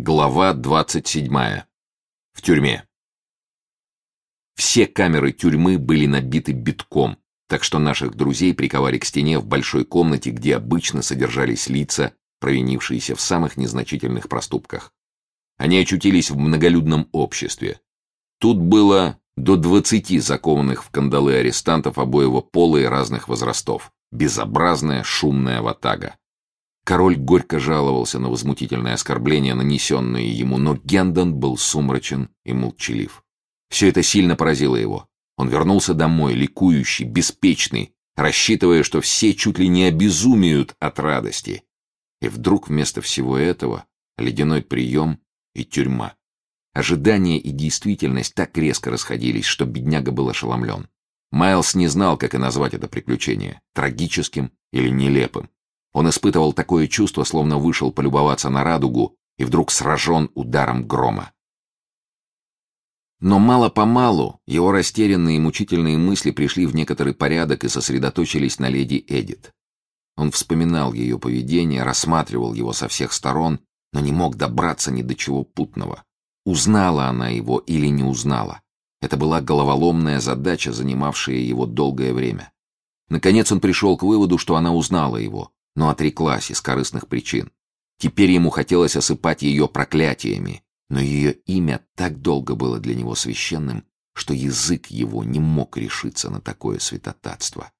Глава 27. В тюрьме. Все камеры тюрьмы были набиты битком, так что наших друзей приковали к стене в большой комнате, где обычно содержались лица, провинившиеся в самых незначительных проступках. Они очутились в многолюдном обществе. Тут было до двадцати закованных в кандалы арестантов обоего пола и разных возрастов. Безобразная шумная ватага. Король горько жаловался на возмутительное оскорбление, нанесенное ему, но Гендон был сумрачен и молчалив. Все это сильно поразило его. Он вернулся домой, ликующий, беспечный, рассчитывая, что все чуть ли не обезумеют от радости. И вдруг вместо всего этого ледяной прием и тюрьма. Ожидание и действительность так резко расходились, что бедняга был ошеломлен. Майлз не знал, как и назвать это приключение — трагическим или нелепым. Он испытывал такое чувство, словно вышел полюбоваться на радугу и вдруг сражен ударом грома. Но мало-помалу его растерянные и мучительные мысли пришли в некоторый порядок и сосредоточились на леди Эдит. Он вспоминал ее поведение, рассматривал его со всех сторон, но не мог добраться ни до чего путного. Узнала она его или не узнала? Это была головоломная задача, занимавшая его долгое время. Наконец он пришел к выводу, что она узнала его, но отреклась из корыстных причин. Теперь ему хотелось осыпать ее проклятиями, но ее имя так долго было для него священным, что язык его не мог решиться на такое святотатство.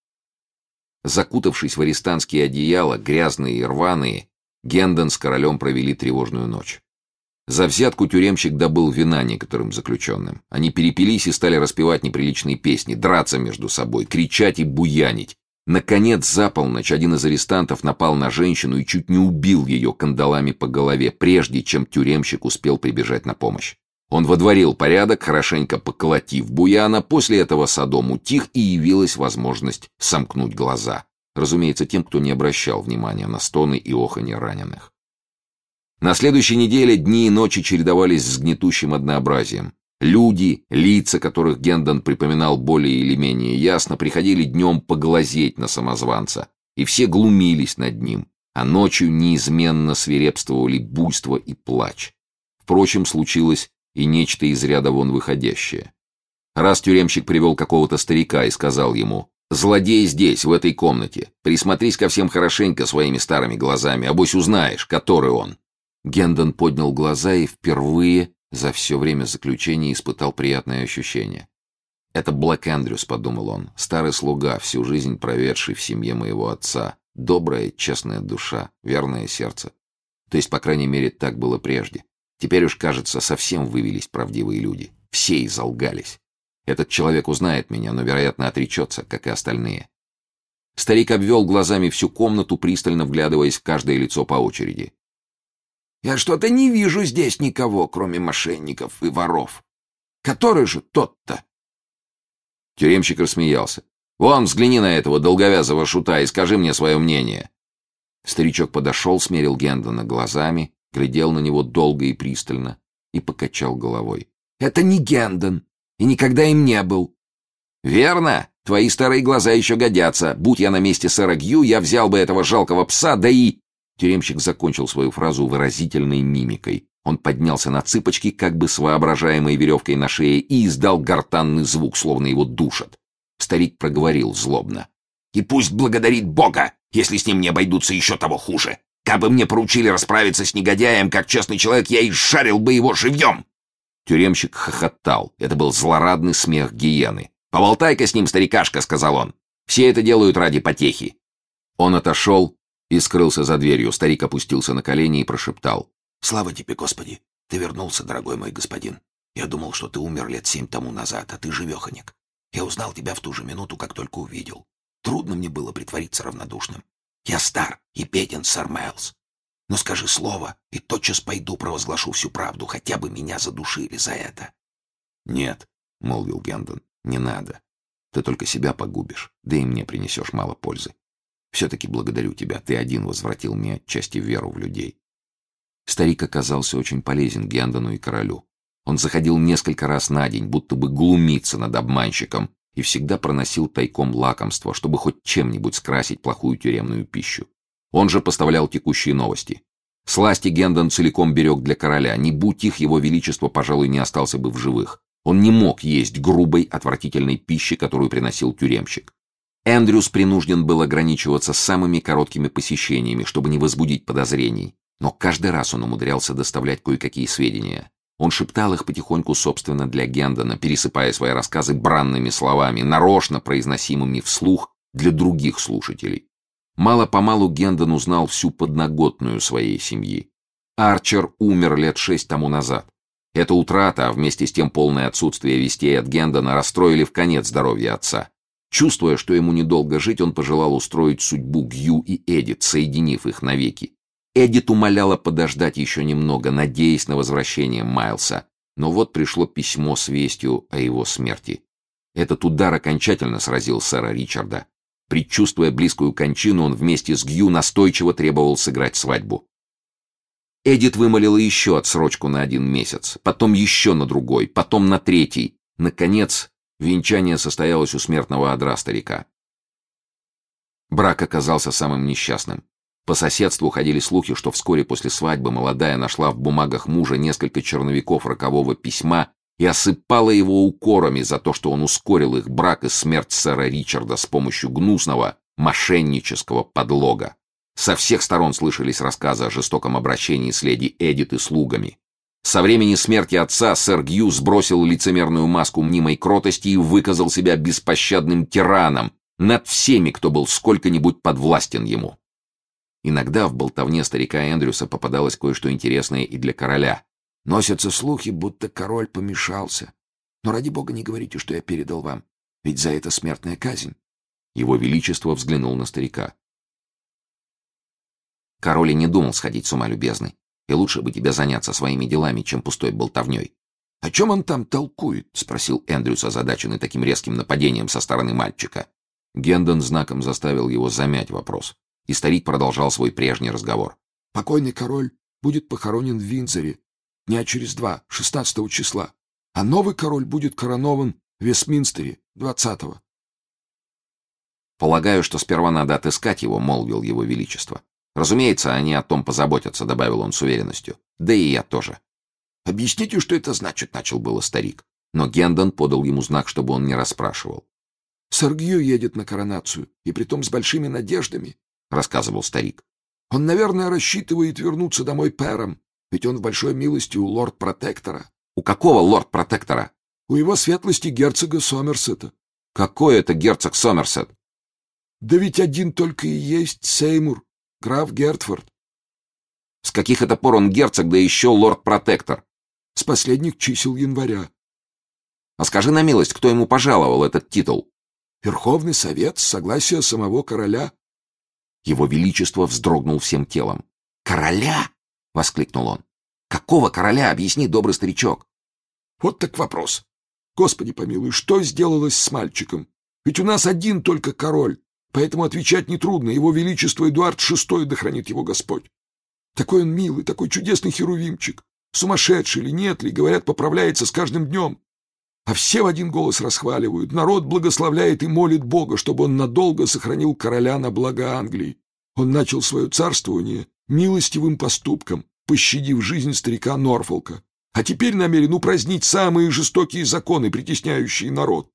Закутавшись в арестантские одеяла, грязные и рваные, Гендон с королем провели тревожную ночь. За взятку тюремщик добыл вина некоторым заключенным. Они перепились и стали распевать неприличные песни, драться между собой, кричать и буянить, Наконец, за полночь один из арестантов напал на женщину и чуть не убил ее кандалами по голове, прежде чем тюремщик успел прибежать на помощь. Он водворил порядок, хорошенько поколотив Буяна, после этого Содом утих и явилась возможность сомкнуть глаза. Разумеется, тем, кто не обращал внимания на стоны и оханье раненых. На следующей неделе дни и ночи чередовались с гнетущим однообразием. Люди, лица которых Гендон припоминал более или менее ясно, приходили днем поглазеть на самозванца, и все глумились над ним, а ночью неизменно свирепствовали буйство и плач. Впрочем, случилось и нечто из ряда вон выходящее. Раз тюремщик привел какого-то старика и сказал ему, «Злодей здесь, в этой комнате. Присмотрись ко всем хорошенько своими старыми глазами, обось узнаешь, который он». Гендон поднял глаза и впервые за все время заключения испытал приятное ощущение. «Это Блэк Эндрюс», — подумал он, — «старый слуга, всю жизнь проведший в семье моего отца. Добрая, честная душа, верное сердце. То есть, по крайней мере, так было прежде. Теперь уж, кажется, совсем вывелись правдивые люди. Все изолгались. Этот человек узнает меня, но, вероятно, отречется, как и остальные». Старик обвел глазами всю комнату, пристально вглядываясь в каждое лицо по очереди. Я что-то не вижу здесь никого, кроме мошенников и воров. Который же тот-то?» Тюремщик рассмеялся. «Вон, взгляни на этого долговязого шута и скажи мне свое мнение». Старичок подошел, смерил Гендона глазами, глядел на него долго и пристально и покачал головой. «Это не Гендон, и никогда им не был». «Верно. Твои старые глаза еще годятся. Будь я на месте сэра Гью, я взял бы этого жалкого пса, да и...» Тюремщик закончил свою фразу выразительной мимикой. Он поднялся на цыпочки, как бы с воображаемой веревкой на шее, и издал гортанный звук, словно его душат. Старик проговорил злобно. «И пусть благодарит Бога, если с ним не обойдутся еще того хуже. Как бы мне поручили расправиться с негодяем, как честный человек, я и шарил бы его живьем!» Тюремщик хохотал. Это был злорадный смех гиены. «Поболтай-ка с ним, старикашка», — сказал он. «Все это делают ради потехи». Он отошел, и скрылся за дверью. Старик опустился на колени и прошептал. «Слава тебе, Господи! Ты вернулся, дорогой мой господин. Я думал, что ты умер лет семь тому назад, а ты живеханик. Я узнал тебя в ту же минуту, как только увидел. Трудно мне было притвориться равнодушным. Я стар и беден, сэр Майлз. Но скажи слово, и тотчас пойду провозглашу всю правду, хотя бы меня задушили за это». «Нет», — молвил Гендон, — «не надо. Ты только себя погубишь, да и мне принесешь мало пользы. Все-таки благодарю тебя, ты один возвратил мне отчасти веру в людей. Старик оказался очень полезен Гендону и королю. Он заходил несколько раз на день, будто бы глумиться над обманщиком, и всегда проносил тайком лакомство, чтобы хоть чем-нибудь скрасить плохую тюремную пищу. Он же поставлял текущие новости. Сласти Гендон целиком берег для короля. Не будь их, его величество, пожалуй, не остался бы в живых. Он не мог есть грубой, отвратительной пищи, которую приносил тюремщик. Эндрюс принужден был ограничиваться самыми короткими посещениями, чтобы не возбудить подозрений. Но каждый раз он умудрялся доставлять кое-какие сведения. Он шептал их потихоньку, собственно, для Гендона, пересыпая свои рассказы бранными словами, нарочно произносимыми вслух для других слушателей. Мало-помалу Гендон узнал всю подноготную своей семьи. Арчер умер лет шесть тому назад. Эта утрата, а вместе с тем полное отсутствие вестей от Гендона расстроили в конец здоровья отца. Чувствуя, что ему недолго жить, он пожелал устроить судьбу Гью и Эдит, соединив их навеки. Эдит умоляла подождать еще немного, надеясь на возвращение Майлса. Но вот пришло письмо с вестью о его смерти. Этот удар окончательно сразил сэра Ричарда. Предчувствуя близкую кончину, он вместе с Гью настойчиво требовал сыграть свадьбу. Эдит вымолила еще отсрочку на один месяц, потом еще на другой, потом на третий. Наконец, венчание состоялось у смертного одра старика. Брак оказался самым несчастным. По соседству ходили слухи, что вскоре после свадьбы молодая нашла в бумагах мужа несколько черновиков рокового письма и осыпала его укорами за то, что он ускорил их брак и смерть сэра Ричарда с помощью гнусного, мошеннического подлога. Со всех сторон слышались рассказы о жестоком обращении с леди Эдит и слугами. Со времени смерти отца сэр Гью сбросил лицемерную маску мнимой кротости и выказал себя беспощадным тираном над всеми, кто был сколько-нибудь подвластен ему. Иногда в болтовне старика Эндрюса попадалось кое-что интересное и для короля. Носятся слухи, будто король помешался. Но ради бога не говорите, что я передал вам, ведь за это смертная казнь. Его Величество взглянул на старика. Король и не думал сходить с ума, любезный. И лучше бы тебе заняться своими делами, чем пустой болтовней. — О чем он там толкует? — спросил Эндрюс, озадаченный таким резким нападением со стороны мальчика. Гендон знаком заставил его замять вопрос, и старик продолжал свой прежний разговор. — Покойный король будет похоронен в Винзоре дня через два, 16 числа, а новый король будет коронован в Вестминстере 20-го. «Полагаю, что сперва надо отыскать его», — молвил его величество. «Разумеется, они о том позаботятся», — добавил он с уверенностью. «Да и я тоже». «Объясните, что это значит», — начал было старик. Но Гендон подал ему знак, чтобы он не расспрашивал. «Саргью едет на коронацию, и притом с большими надеждами», — рассказывал старик. «Он, наверное, рассчитывает вернуться домой пэром, ведь он в большой милости у лорд-протектора. У какого лорд-протектора? У его светлости герцога Сомерсета. Какой это герцог Сомерсет? Да ведь один только и есть Сеймур, граф Гертфорд. С каких это пор он герцог, да еще лорд-протектор? С последних чисел января. А скажи на милость, кто ему пожаловал этот титул? Верховный совет с согласия самого короля. Его величество вздрогнул всем телом. Короля? — воскликнул он. «Какого короля? Объясни, добрый старичок». «Вот так вопрос. Господи помилуй, что сделалось с мальчиком? Ведь у нас один только король, поэтому отвечать нетрудно. Его Величество Эдуард VI, да хранит его Господь. Такой он милый, такой чудесный херувимчик. Сумасшедший ли, нет ли, говорят, поправляется с каждым днем. А все в один голос расхваливают. Народ благословляет и молит Бога, чтобы он надолго сохранил короля на благо Англии. Он начал свое царствование милостивым поступком, пощадив жизнь старика Норфолка, а теперь намерен упразднить самые жестокие законы, притесняющие народ.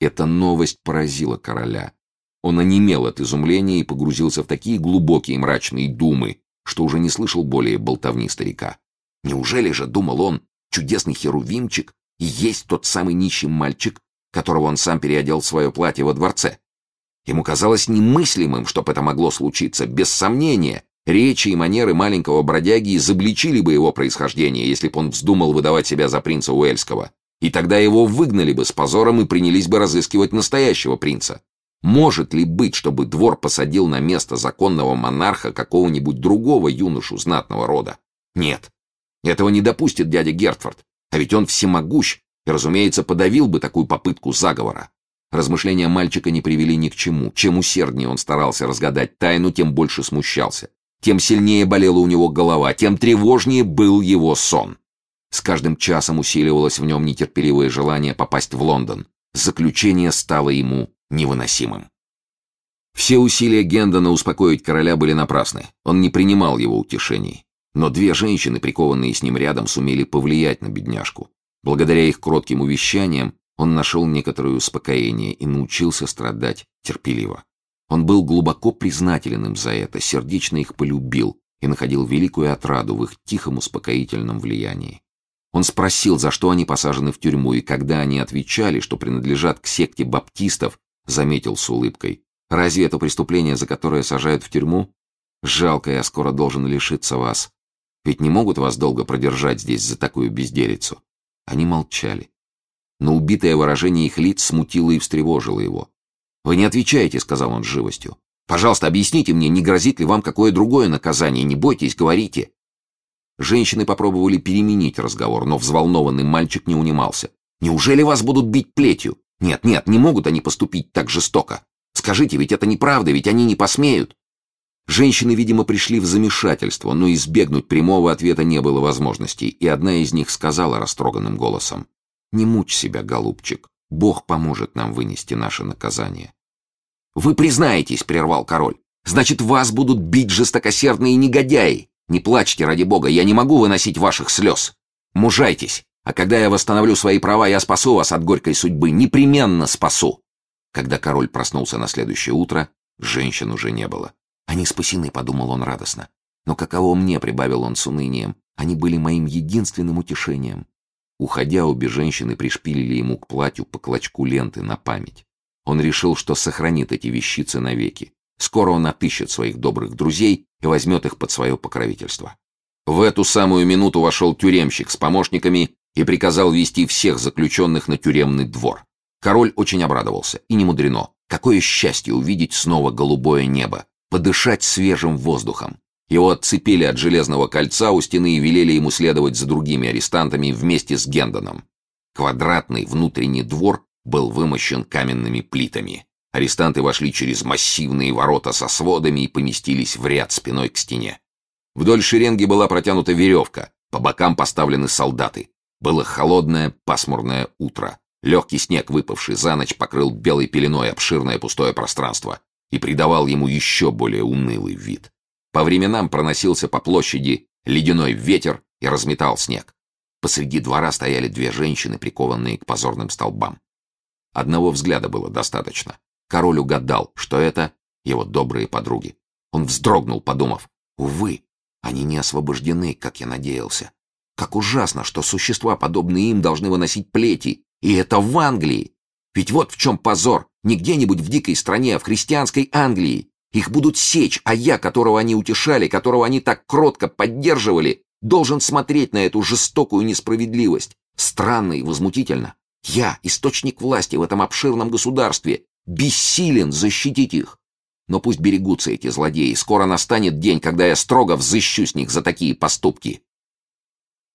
Эта новость поразила короля. Он онемел от изумления и погрузился в такие глубокие мрачные думы, что уже не слышал более болтовни старика. Неужели же, думал он, чудесный херувимчик и есть тот самый нищий мальчик, которого он сам переодел в свое платье во дворце? Ему казалось немыслимым, чтоб это могло случиться, без сомнения. Речи и манеры маленького бродяги изобличили бы его происхождение, если бы он вздумал выдавать себя за принца Уэльского. И тогда его выгнали бы с позором и принялись бы разыскивать настоящего принца. Может ли быть, чтобы двор посадил на место законного монарха какого-нибудь другого юношу знатного рода? Нет. Этого не допустит дядя Гертфорд. А ведь он всемогущ и, разумеется, подавил бы такую попытку заговора. Размышления мальчика не привели ни к чему. Чем усерднее он старался разгадать тайну, тем больше смущался тем сильнее болела у него голова, тем тревожнее был его сон. С каждым часом усиливалось в нем нетерпеливое желание попасть в Лондон. Заключение стало ему невыносимым. Все усилия Гендона успокоить короля были напрасны. Он не принимал его утешений. Но две женщины, прикованные с ним рядом, сумели повлиять на бедняжку. Благодаря их кротким увещаниям он нашел некоторое успокоение и научился страдать терпеливо. Он был глубоко признателен им за это, сердечно их полюбил и находил великую отраду в их тихом успокоительном влиянии. Он спросил, за что они посажены в тюрьму, и когда они отвечали, что принадлежат к секте баптистов, заметил с улыбкой. «Разве это преступление, за которое сажают в тюрьму? Жалко, я скоро должен лишиться вас. Ведь не могут вас долго продержать здесь за такую безделицу». Они молчали. Но убитое выражение их лиц смутило и встревожило его. «Вы не отвечаете», — сказал он с живостью. «Пожалуйста, объясните мне, не грозит ли вам какое другое наказание? Не бойтесь, говорите». Женщины попробовали переменить разговор, но взволнованный мальчик не унимался. «Неужели вас будут бить плетью? Нет, нет, не могут они поступить так жестоко. Скажите, ведь это неправда, ведь они не посмеют». Женщины, видимо, пришли в замешательство, но избегнуть прямого ответа не было возможности, и одна из них сказала растроганным голосом. «Не мучь себя, голубчик. Бог поможет нам вынести наше наказание». «Вы признаетесь», — прервал король. «Значит, вас будут бить жестокосердные негодяи. Не плачьте, ради бога, я не могу выносить ваших слез. Мужайтесь, а когда я восстановлю свои права, я спасу вас от горькой судьбы, непременно спасу». Когда король проснулся на следующее утро, женщин уже не было. «Они спасены», — подумал он радостно. «Но каково мне», — прибавил он с унынием, — «они были моим единственным утешением». Уходя, обе женщины пришпилили ему к платью по клочку ленты на память. Он решил, что сохранит эти вещицы навеки. Скоро он отыщет своих добрых друзей и возьмет их под свое покровительство. В эту самую минуту вошел тюремщик с помощниками и приказал вести всех заключенных на тюремный двор. Король очень обрадовался, и не мудрено. Какое счастье увидеть снова голубое небо, подышать свежим воздухом. Его отцепили от железного кольца у стены и велели ему следовать за другими арестантами вместе с Гендоном. Квадратный внутренний двор был вымощен каменными плитами. Арестанты вошли через массивные ворота со сводами и поместились в ряд спиной к стене. Вдоль шеренги была протянута веревка, по бокам поставлены солдаты. Было холодное, пасмурное утро. Легкий снег, выпавший за ночь, покрыл белой пеленой обширное пустое пространство и придавал ему еще более унылый вид. По временам проносился по площади ледяной ветер и разметал снег. Посреди двора стояли две женщины, прикованные к позорным столбам. Одного взгляда было достаточно. Король угадал, что это его добрые подруги. Он вздрогнул, подумав, «Увы, они не освобождены, как я надеялся. Как ужасно, что существа, подобные им, должны выносить плети, и это в Англии. Ведь вот в чем позор, не где-нибудь в дикой стране, а в христианской Англии. Их будут сечь, а я, которого они утешали, которого они так кротко поддерживали, должен смотреть на эту жестокую несправедливость. Странно и возмутительно. Я, источник власти в этом обширном государстве, бессилен защитить их. Но пусть берегутся эти злодеи, скоро настанет день, когда я строго взыщу с них за такие поступки.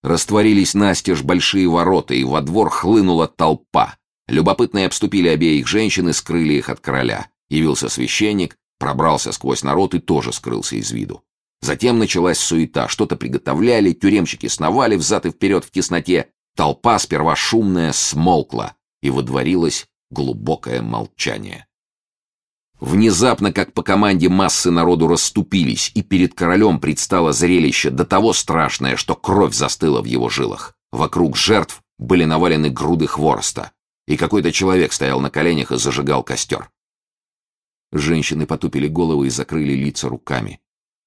Растворились настежь большие ворота, и во двор хлынула толпа. Любопытные обступили обеих женщин и скрыли их от короля. Явился священник, пробрался сквозь народ и тоже скрылся из виду. Затем началась суета, что-то приготовляли, тюремщики сновали взад и вперед в тесноте, Толпа, сперва шумная, смолкла, и водворилось глубокое молчание. Внезапно, как по команде массы народу расступились, и перед королем предстало зрелище до того страшное, что кровь застыла в его жилах. Вокруг жертв были навалены груды хвороста, и какой-то человек стоял на коленях и зажигал костер. Женщины потупили головы и закрыли лица руками.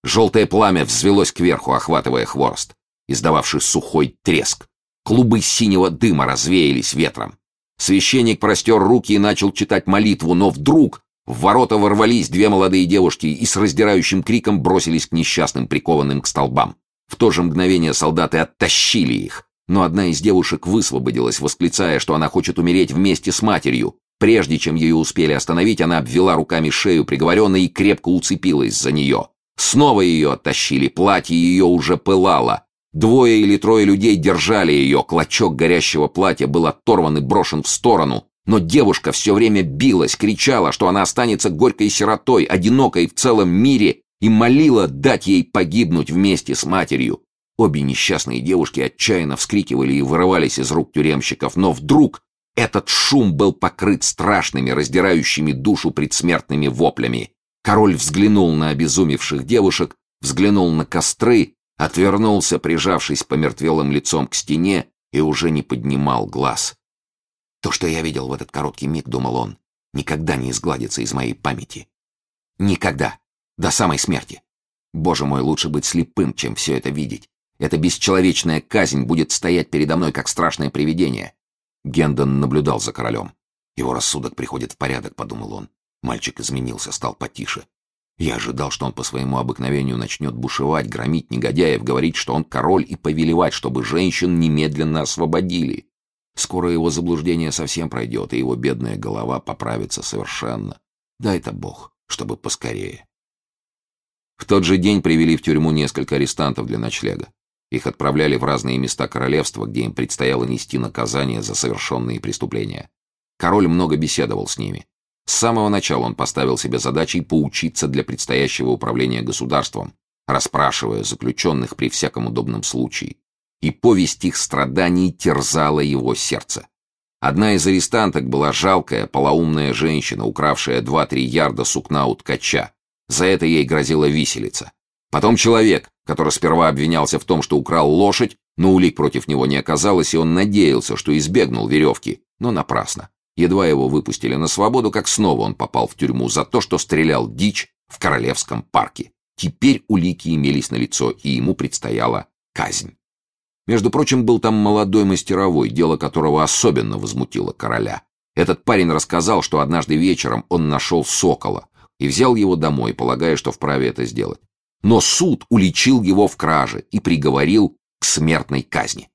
Желтое пламя взвелось кверху, охватывая хворост, издававший сухой треск. Клубы синего дыма развеялись ветром. Священник простер руки и начал читать молитву, но вдруг в ворота ворвались две молодые девушки и с раздирающим криком бросились к несчастным, прикованным к столбам. В то же мгновение солдаты оттащили их, но одна из девушек высвободилась, восклицая, что она хочет умереть вместе с матерью. Прежде чем ее успели остановить, она обвела руками шею приговоренной и крепко уцепилась за нее. Снова ее оттащили, платье ее уже пылало. Двое или трое людей держали ее, клочок горящего платья был оторван и брошен в сторону, но девушка все время билась, кричала, что она останется горькой сиротой, одинокой в целом мире, и молила дать ей погибнуть вместе с матерью. Обе несчастные девушки отчаянно вскрикивали и вырывались из рук тюремщиков, но вдруг этот шум был покрыт страшными, раздирающими душу предсмертными воплями. Король взглянул на обезумевших девушек, взглянул на костры, отвернулся, прижавшись помертвелым лицом к стене, и уже не поднимал глаз. То, что я видел в этот короткий миг, думал он, никогда не изгладится из моей памяти. Никогда. До самой смерти. Боже мой, лучше быть слепым, чем все это видеть. Эта бесчеловечная казнь будет стоять передо мной, как страшное привидение. Гендон наблюдал за королем. Его рассудок приходит в порядок, подумал он. Мальчик изменился, стал потише. Я ожидал, что он по своему обыкновению начнет бушевать, громить негодяев, говорить, что он король, и повелевать, чтобы женщин немедленно освободили. Скоро его заблуждение совсем пройдет, и его бедная голова поправится совершенно. Дай-то Бог, чтобы поскорее. В тот же день привели в тюрьму несколько арестантов для ночлега. Их отправляли в разные места королевства, где им предстояло нести наказание за совершенные преступления. Король много беседовал с ними. С самого начала он поставил себе задачей поучиться для предстоящего управления государством, расспрашивая заключенных при всяком удобном случае. И повесть их страданий терзала его сердце. Одна из арестанток была жалкая, полоумная женщина, укравшая два-три ярда сукна у ткача. За это ей грозила виселица. Потом человек, который сперва обвинялся в том, что украл лошадь, но улик против него не оказалось, и он надеялся, что избегнул веревки, но напрасно. Едва его выпустили на свободу, как снова он попал в тюрьму за то, что стрелял дичь в Королевском парке. Теперь улики имелись на лицо, и ему предстояла казнь. Между прочим, был там молодой мастеровой, дело которого особенно возмутило короля. Этот парень рассказал, что однажды вечером он нашел сокола и взял его домой, полагая, что вправе это сделать. Но суд уличил его в краже и приговорил к смертной казни.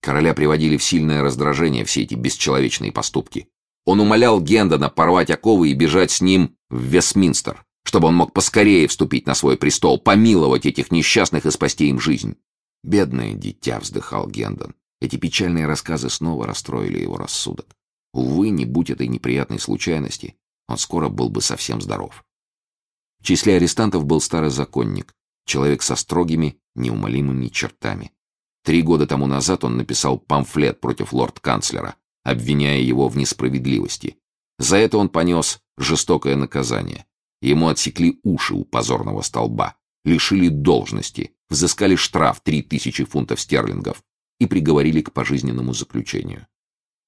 Короля приводили в сильное раздражение все эти бесчеловечные поступки. Он умолял Гендона порвать оковы и бежать с ним в Вестминстер, чтобы он мог поскорее вступить на свой престол, помиловать этих несчастных и спасти им жизнь. «Бедное дитя», — вздыхал Гендон. Эти печальные рассказы снова расстроили его рассудок. Увы, не будь этой неприятной случайности, он скоро был бы совсем здоров. В числе арестантов был старый законник, человек со строгими, неумолимыми чертами. Три года тому назад он написал памфлет против лорд-канцлера, обвиняя его в несправедливости. За это он понес жестокое наказание. Ему отсекли уши у позорного столба, лишили должности, взыскали штраф 3000 фунтов стерлингов и приговорили к пожизненному заключению.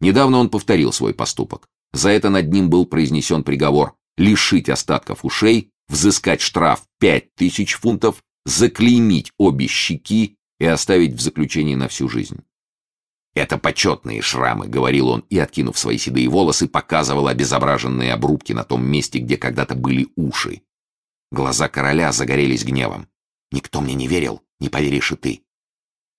Недавно он повторил свой поступок. За это над ним был произнесен приговор лишить остатков ушей, взыскать штраф 5000 фунтов, заклеймить обе щеки и оставить в заключении на всю жизнь. «Это почетные шрамы», — говорил он, и, откинув свои седые волосы, показывал обезображенные обрубки на том месте, где когда-то были уши. Глаза короля загорелись гневом. «Никто мне не верил, не поверишь и ты.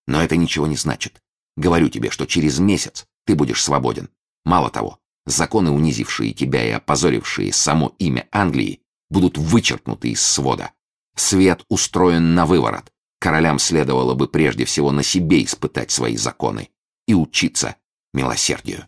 Но это ничего не значит. Говорю тебе, что через месяц ты будешь свободен. Мало того, законы, унизившие тебя и опозорившие само имя Англии, будут вычеркнуты из свода. Свет устроен на выворот. Королям следовало бы прежде всего на себе испытать свои законы и учиться милосердию.